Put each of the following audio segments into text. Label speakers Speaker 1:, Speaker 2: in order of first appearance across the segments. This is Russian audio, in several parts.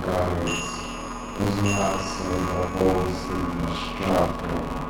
Speaker 1: закликались, узнаться и поползли нащадком.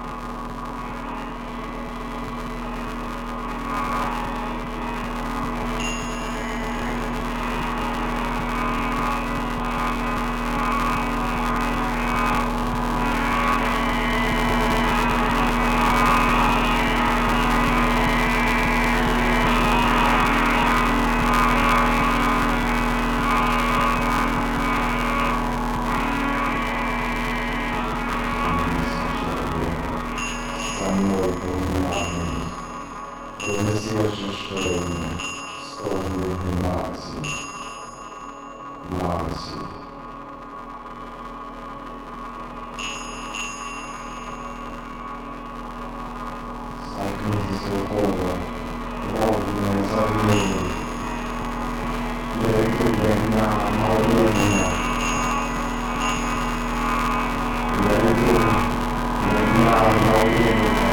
Speaker 1: 我内心里，对于人家没有，对于人家没有。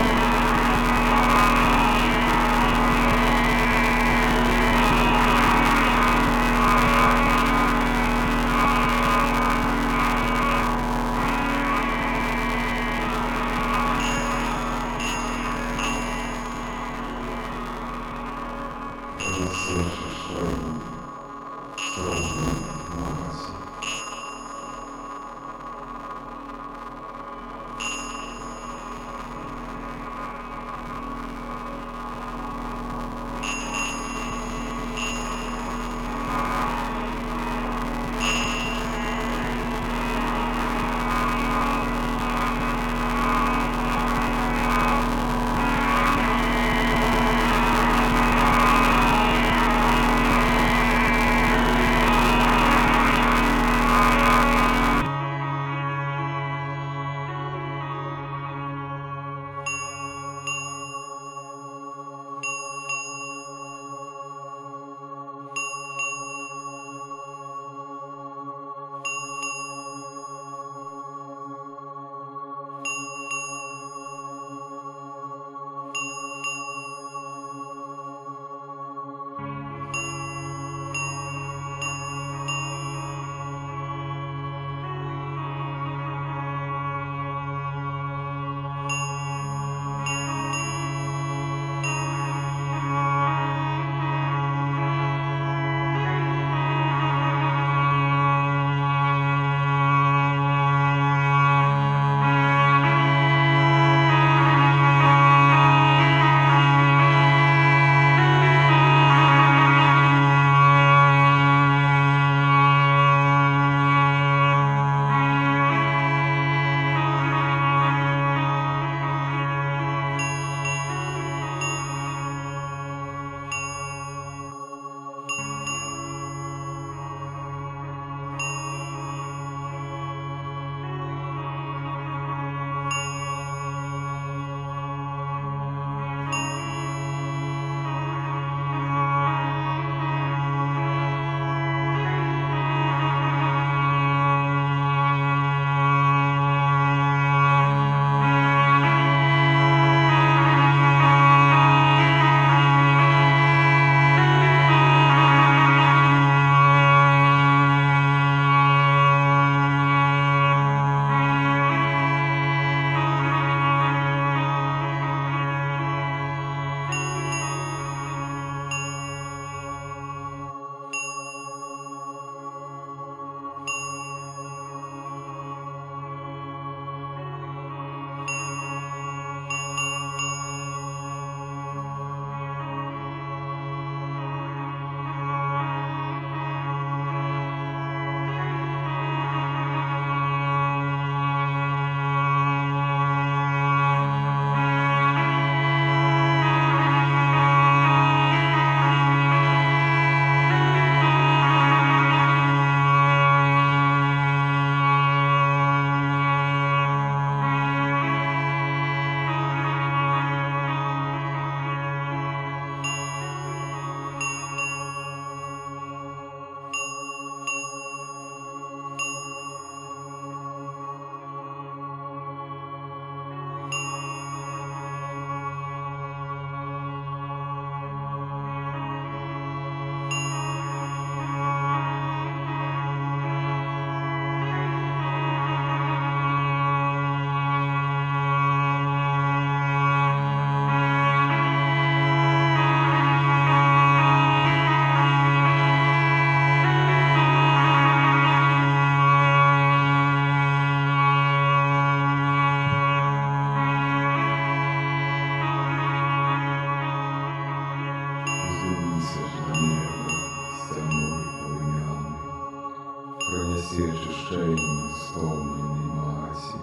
Speaker 1: Отсечь шею стомленной масі.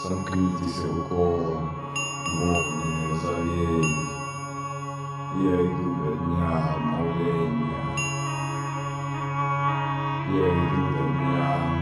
Speaker 1: Сомкнитесь уколом мокнее завеяний. Я иду до дня обновления. Я иду до дня.